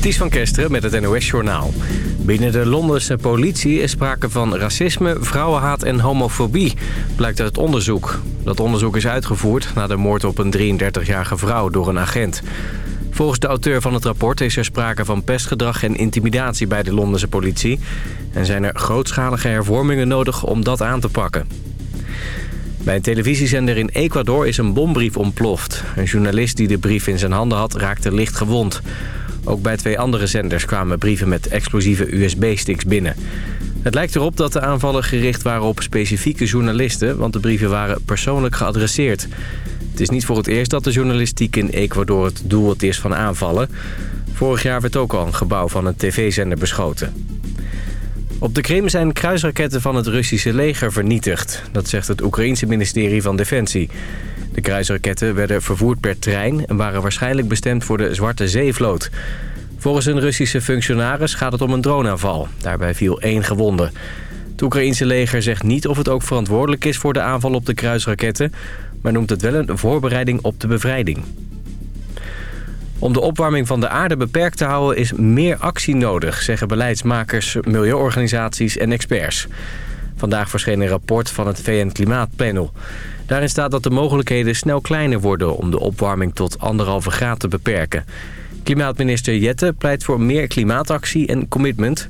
Ties van Kesteren met het NOS-journaal. Binnen de Londense politie is sprake van racisme, vrouwenhaat en homofobie, blijkt uit onderzoek. Dat onderzoek is uitgevoerd na de moord op een 33-jarige vrouw door een agent. Volgens de auteur van het rapport is er sprake van pestgedrag en intimidatie bij de Londense politie... en zijn er grootschalige hervormingen nodig om dat aan te pakken. Bij een televisiezender in Ecuador is een bombrief ontploft. Een journalist die de brief in zijn handen had raakte licht gewond. Ook bij twee andere zenders kwamen brieven met explosieve USB-sticks binnen. Het lijkt erop dat de aanvallen gericht waren op specifieke journalisten... want de brieven waren persoonlijk geadresseerd. Het is niet voor het eerst dat de journalistiek in Ecuador het doelwit is van aanvallen. Vorig jaar werd ook al een gebouw van een tv-zender beschoten. Op de Krim zijn kruisraketten van het Russische leger vernietigd. Dat zegt het Oekraïense ministerie van Defensie. De kruisraketten werden vervoerd per trein... en waren waarschijnlijk bestemd voor de Zwarte Zeevloot. Volgens een Russische functionaris gaat het om een droneaanval. Daarbij viel één gewonde. Het Oekraïense leger zegt niet of het ook verantwoordelijk is... voor de aanval op de kruisraketten... maar noemt het wel een voorbereiding op de bevrijding. Om de opwarming van de aarde beperkt te houden is meer actie nodig... zeggen beleidsmakers, milieuorganisaties en experts. Vandaag verscheen een rapport van het VN-klimaatpanel. Daarin staat dat de mogelijkheden snel kleiner worden... om de opwarming tot anderhalve graad te beperken. Klimaatminister Jette pleit voor meer klimaatactie en commitment.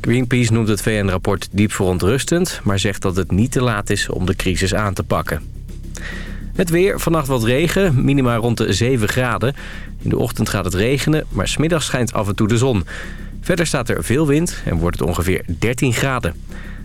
Greenpeace noemt het VN-rapport diep verontrustend... maar zegt dat het niet te laat is om de crisis aan te pakken. Het weer, vannacht wat regen, minima rond de 7 graden. In de ochtend gaat het regenen, maar smiddags schijnt af en toe de zon. Verder staat er veel wind en wordt het ongeveer 13 graden.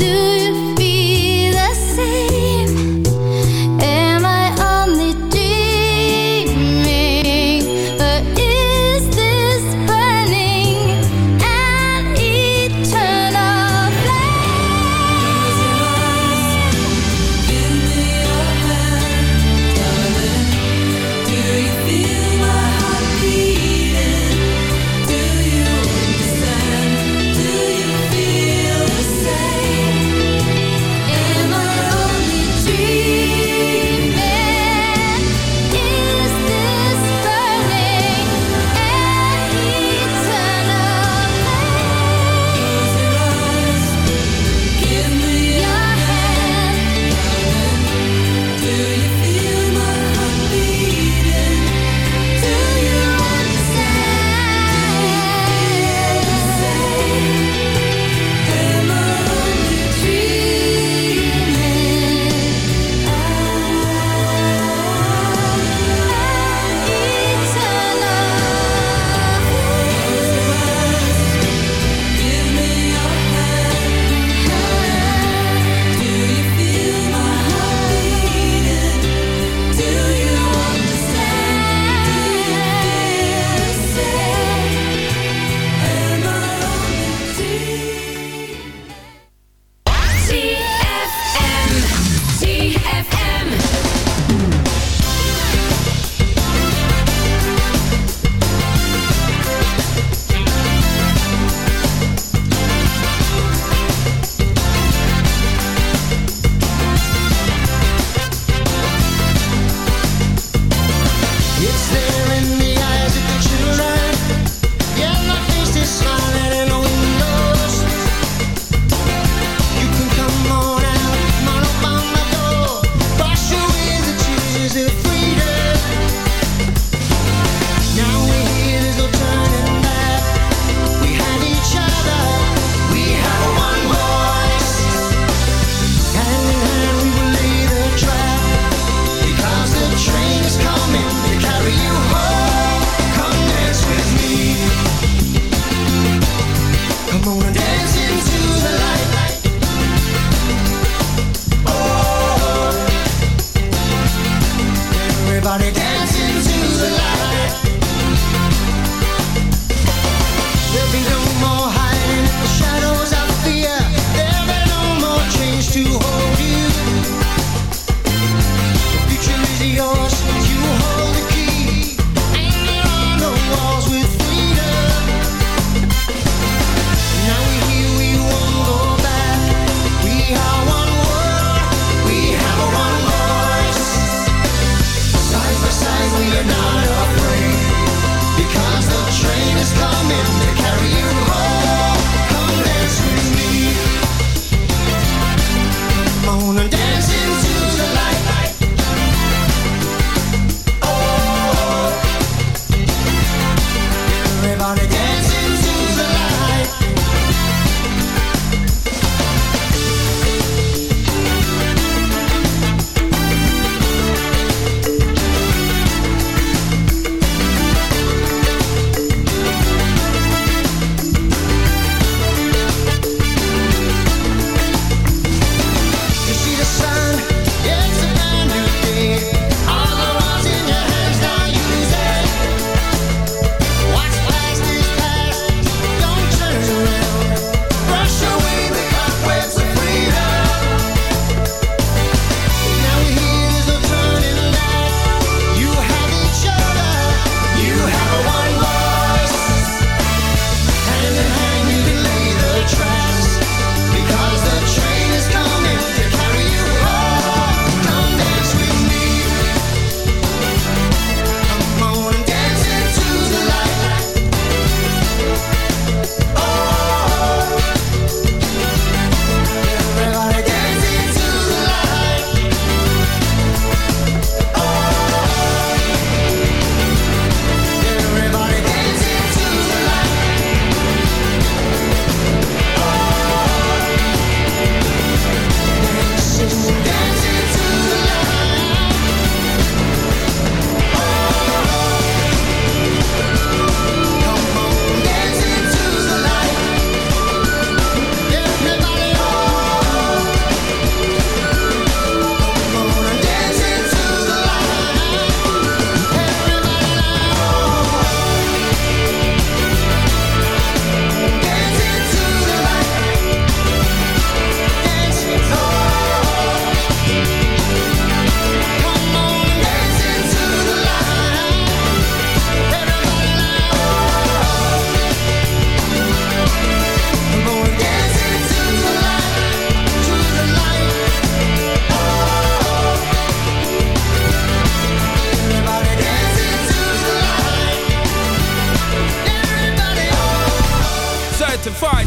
Do and me.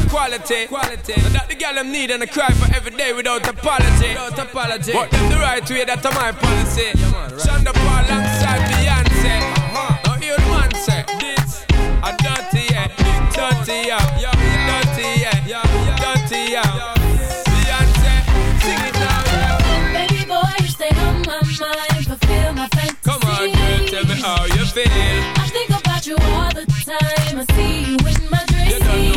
Quality. quality. And that the girl them need and I cry for every day without apology. Without apology. But them the right way, that's my policy. Yeah, man, right. Shonda Paul alongside Beyonce. Uh-huh. Now the man say, this a dirty yeah, dirty yeah,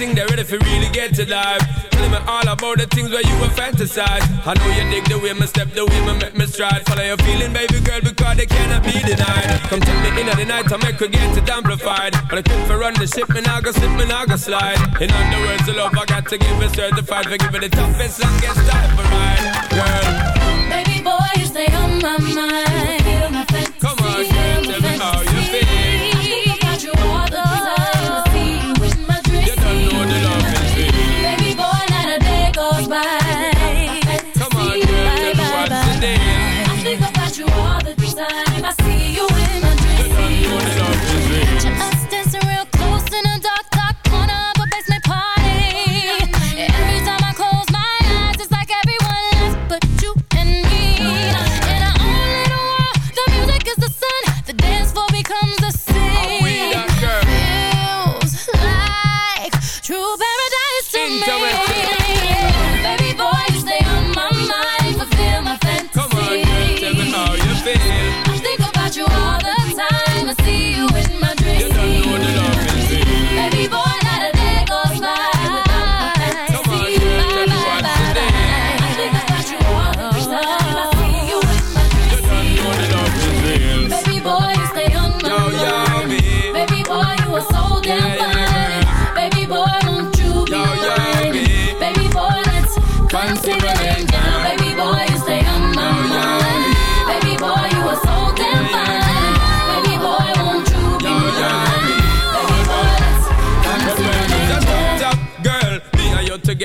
ready for give the thing, they ready for really get to life. Telling me all about the things where you were fantasize. I know you dig the way me step, the way me make me stride. Follow your feeling, baby girl, because they cannot be denied. Come take me in at the night, I make her get it amplified. But I quit for run the ship, me now go slip, me now go slide. In other words, the love I got to give it certified. For give it the toughest, longest time for ride. Girl, Baby boy, you stay on my mind.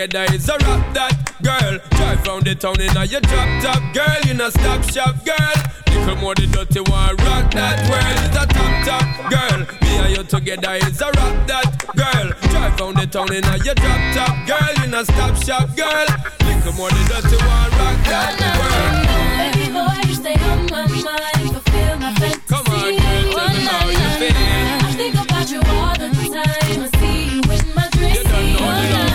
Together is a rap that girl. Drive round the town in a your drop top, girl. You know stop shop, girl. Little more the dirty one, rock that world is a top top, girl. Me and you together is a rap that girl. Drive round the town in a your drop top, girl. You know stop shop, girl. Little more the dirty one, rock that world. Baby boy, you stay on my mind, fulfill my fantasy. Come on, girl, tell me how oh, you feel. I think about you all the time. I see you in my dreams. You don't know is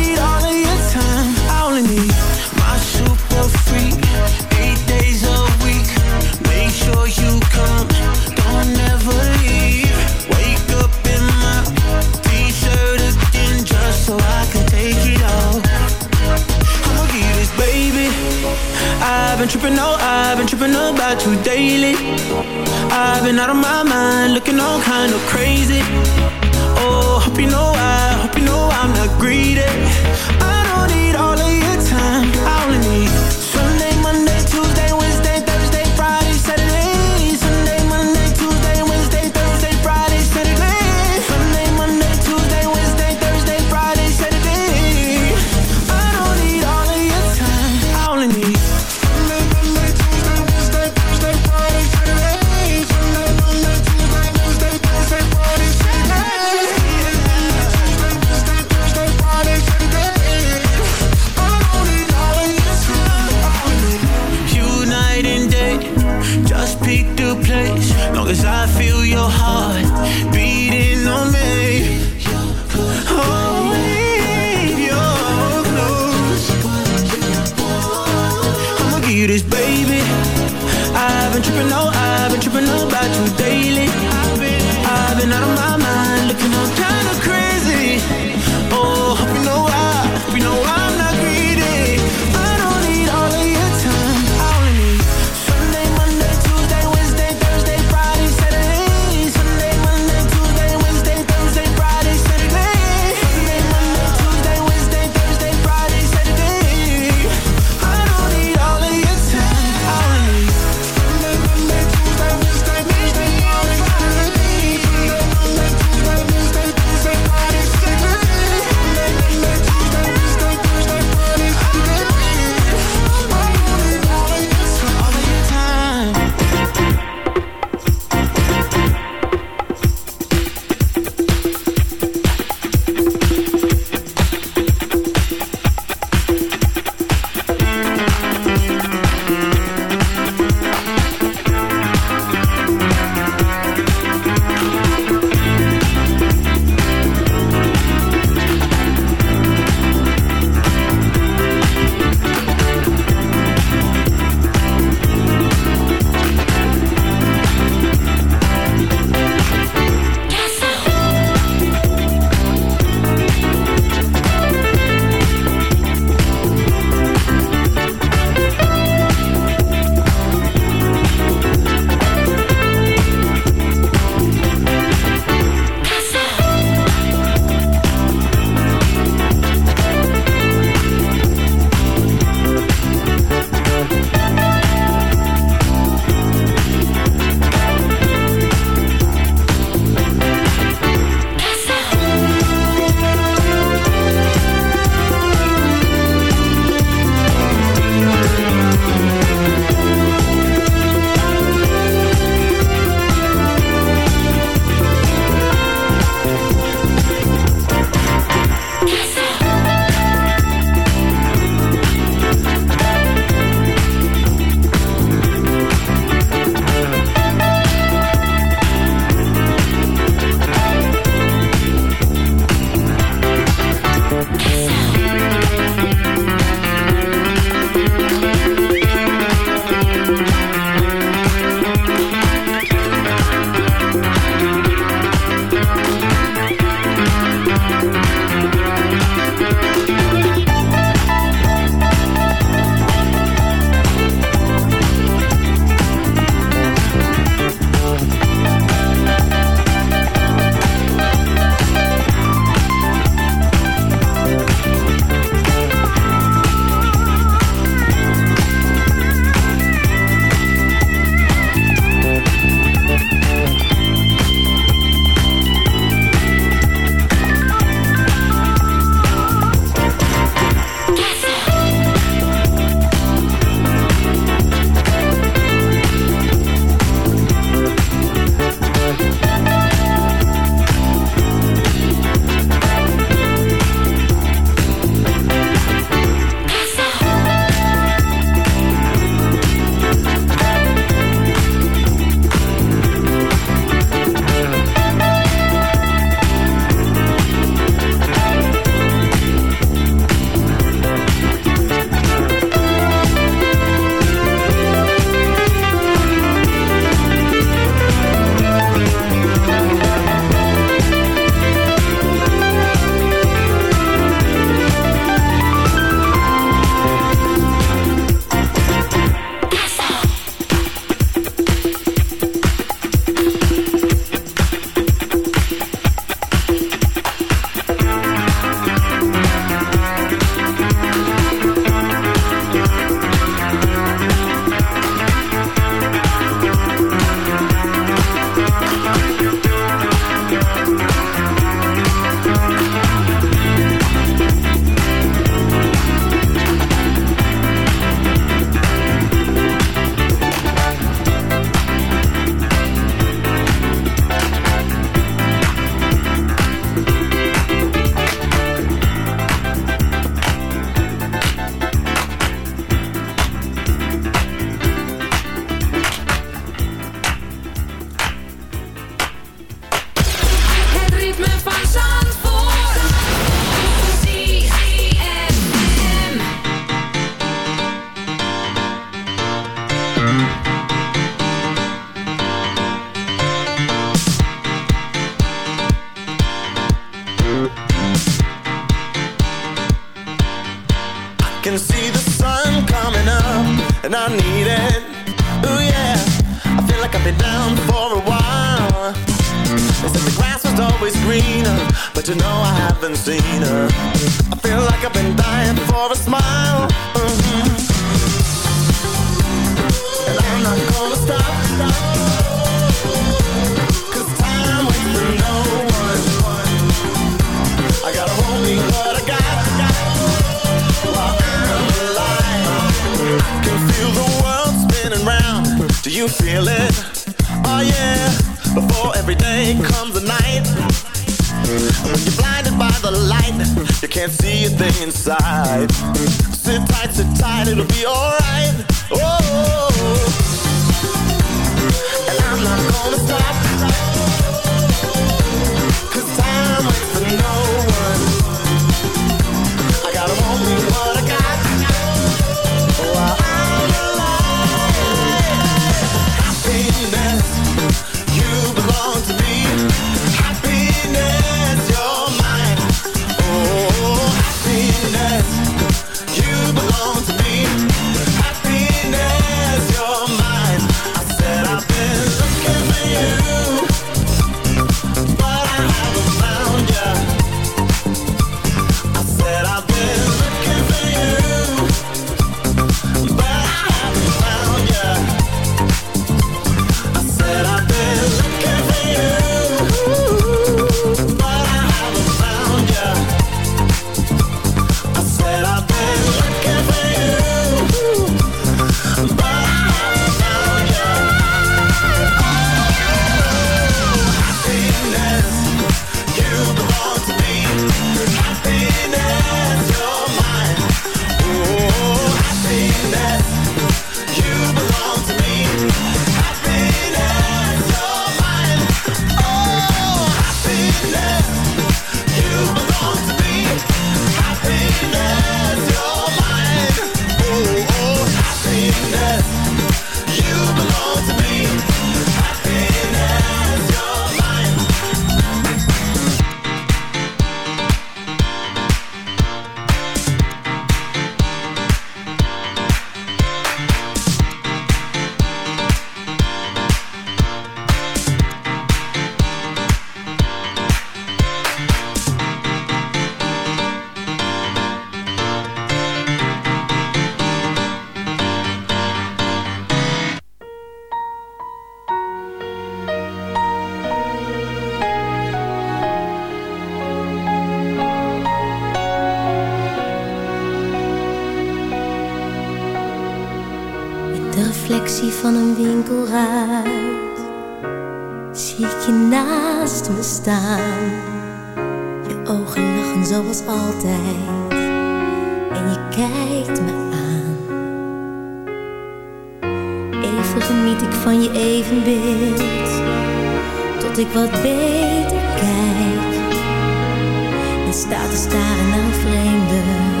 En sta te staren naar een vreemde